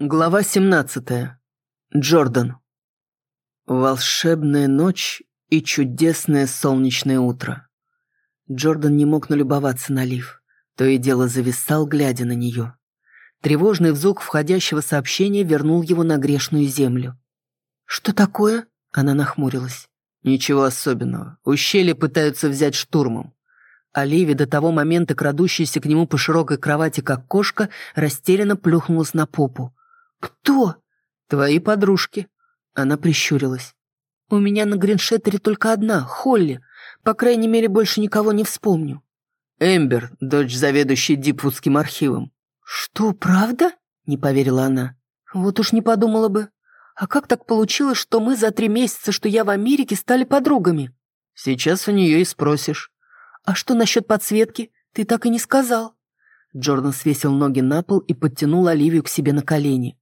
Глава 17. Джордан. Волшебная ночь и чудесное солнечное утро. Джордан не мог налюбоваться на Лив. То и дело зависал, глядя на нее. Тревожный звук входящего сообщения вернул его на грешную землю. «Что такое?» – она нахмурилась. «Ничего особенного. Ущелье пытаются взять штурмом. Оливия, до того момента крадущаяся к нему по широкой кровати, как кошка, растерянно плюхнулась на попу. «Кто?» «Твои подружки». Она прищурилась. «У меня на Гриншеттере только одна, Холли. По крайней мере, больше никого не вспомню». «Эмбер, дочь заведующей Дипвудским архивом». «Что, правда?» — не поверила она. «Вот уж не подумала бы. А как так получилось, что мы за три месяца, что я в Америке, стали подругами?» «Сейчас у нее и спросишь». «А что насчет подсветки? Ты так и не сказал». Джордан свесил ноги на пол и подтянул Оливию к себе на колени.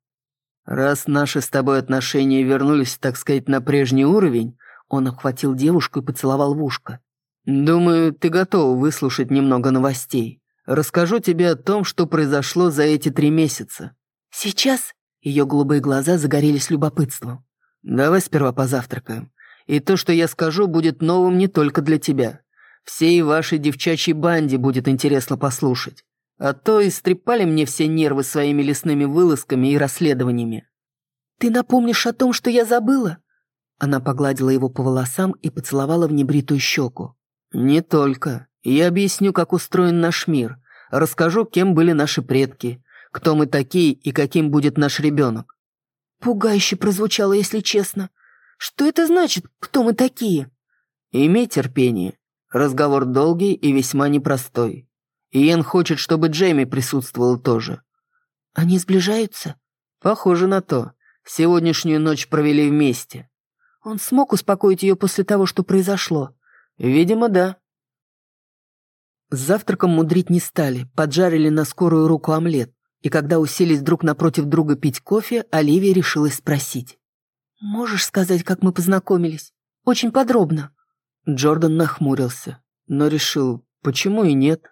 «Раз наши с тобой отношения вернулись, так сказать, на прежний уровень», он обхватил девушку и поцеловал в ушко. «Думаю, ты готова выслушать немного новостей. Расскажу тебе о том, что произошло за эти три месяца». «Сейчас?» Ее голубые глаза загорелись любопытством. «Давай сперва позавтракаем. И то, что я скажу, будет новым не только для тебя. Всей вашей девчачьей банде будет интересно послушать. А то истрепали мне все нервы своими лесными вылазками и расследованиями. «Ты напомнишь о том, что я забыла?» Она погладила его по волосам и поцеловала в небритую щеку. «Не только. Я объясню, как устроен наш мир. Расскажу, кем были наши предки, кто мы такие и каким будет наш ребенок». Пугающе прозвучало, если честно. «Что это значит, кто мы такие?» «Имей терпение. Разговор долгий и весьма непростой. Иен хочет, чтобы Джейми присутствовал тоже. Они сближаются? Похоже на то. Сегодняшнюю ночь провели вместе. Он смог успокоить ее после того, что произошло? Видимо, да. С завтраком мудрить не стали, поджарили на скорую руку омлет. И когда уселись друг напротив друга пить кофе, Оливия решилась спросить. «Можешь сказать, как мы познакомились? Очень подробно». Джордан нахмурился, но решил, почему и нет.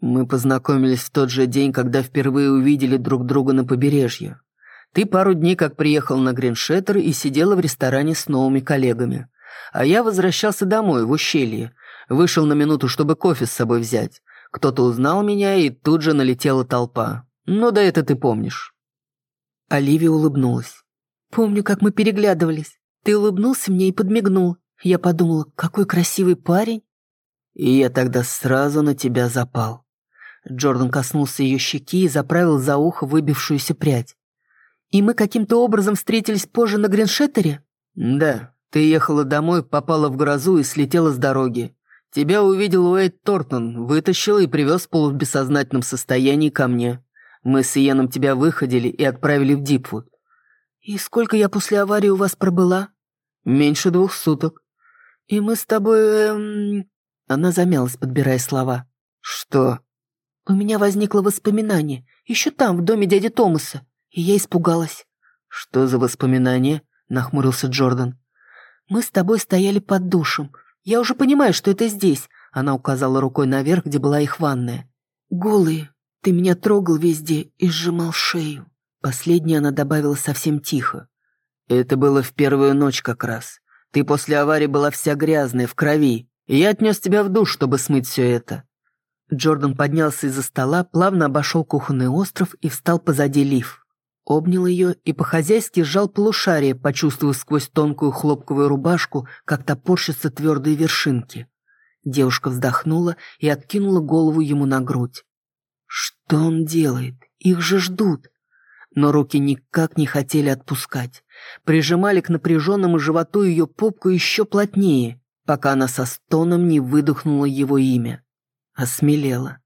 Мы познакомились в тот же день, когда впервые увидели друг друга на побережье. Ты пару дней как приехал на Гриншеттер и сидела в ресторане с новыми коллегами. А я возвращался домой, в ущелье. Вышел на минуту, чтобы кофе с собой взять. Кто-то узнал меня, и тут же налетела толпа. Ну да это ты помнишь. Оливия улыбнулась. «Помню, как мы переглядывались. Ты улыбнулся мне и подмигнул. Я подумала, какой красивый парень». И я тогда сразу на тебя запал. Джордан коснулся ее щеки и заправил за ухо выбившуюся прядь. «И мы каким-то образом встретились позже на Гриншеттере?» «Да. Ты ехала домой, попала в грозу и слетела с дороги. Тебя увидел Уэйд Тортон, вытащил и привез в полубессознательном состоянии ко мне. Мы с Иеном тебя выходили и отправили в Дипвуд». «И сколько я после аварии у вас пробыла?» «Меньше двух суток». «И мы с тобой...» эм... Она замялась, подбирая слова. «Что?» У меня возникло воспоминание, еще там, в доме дяди Томаса, и я испугалась. «Что за воспоминание?» — нахмурился Джордан. «Мы с тобой стояли под душем. Я уже понимаю, что это здесь», — она указала рукой наверх, где была их ванная. «Голые, ты меня трогал везде и сжимал шею». Последнее она добавила совсем тихо. «Это было в первую ночь как раз. Ты после аварии была вся грязная, в крови, и я отнес тебя в душ, чтобы смыть все это. Джордан поднялся из-за стола, плавно обошел кухонный остров и встал позади Лив. Обнял ее и по-хозяйски сжал полушарие, почувствовав сквозь тонкую хлопковую рубашку, как топорщатся твердые вершинки. Девушка вздохнула и откинула голову ему на грудь. Что он делает? Их же ждут. Но руки никак не хотели отпускать. Прижимали к напряженному животу ее попку еще плотнее, пока она со стоном не выдохнула его имя. Осмелела.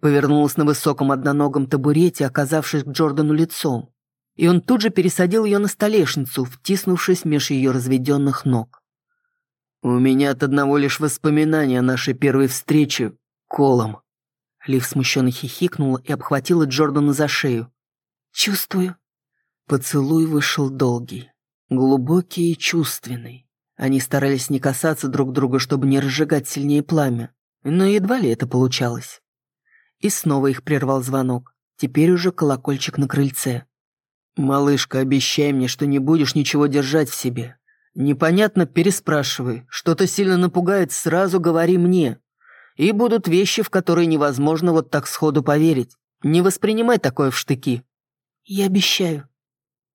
Повернулась на высоком одноногом табурете, оказавшись к Джордану лицом. И он тут же пересадил ее на столешницу, втиснувшись меж ее разведенных ног. «У меня от одного лишь воспоминания о нашей первой встрече колом». Лив смущенно хихикнула и обхватила Джордана за шею. «Чувствую». Поцелуй вышел долгий, глубокий и чувственный. Они старались не касаться друг друга, чтобы не разжигать сильнее пламя. Но едва ли это получалось. И снова их прервал звонок. Теперь уже колокольчик на крыльце. «Малышка, обещай мне, что не будешь ничего держать в себе. Непонятно, переспрашивай. Что-то сильно напугает, сразу говори мне. И будут вещи, в которые невозможно вот так сходу поверить. Не воспринимай такое в штыки». «Я обещаю».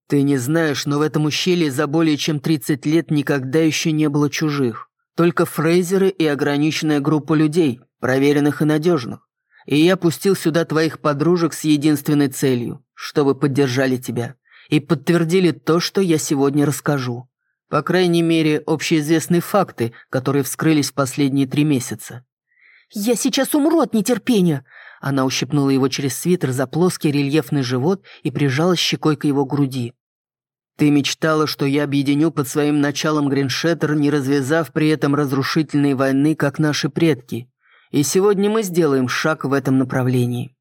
«Ты не знаешь, но в этом ущелье за более чем 30 лет никогда еще не было чужих. Только фрейзеры и ограниченная группа людей, проверенных и надежных. И я пустил сюда твоих подружек с единственной целью, чтобы поддержали тебя и подтвердили то, что я сегодня расскажу. По крайней мере, общеизвестные факты, которые вскрылись в последние три месяца. «Я сейчас умру от нетерпения!» Она ущипнула его через свитер за плоский рельефный живот и прижалась щекой к его груди. Ты мечтала, что я объединю под своим началом Гриншеттер, не развязав при этом разрушительной войны, как наши предки. И сегодня мы сделаем шаг в этом направлении.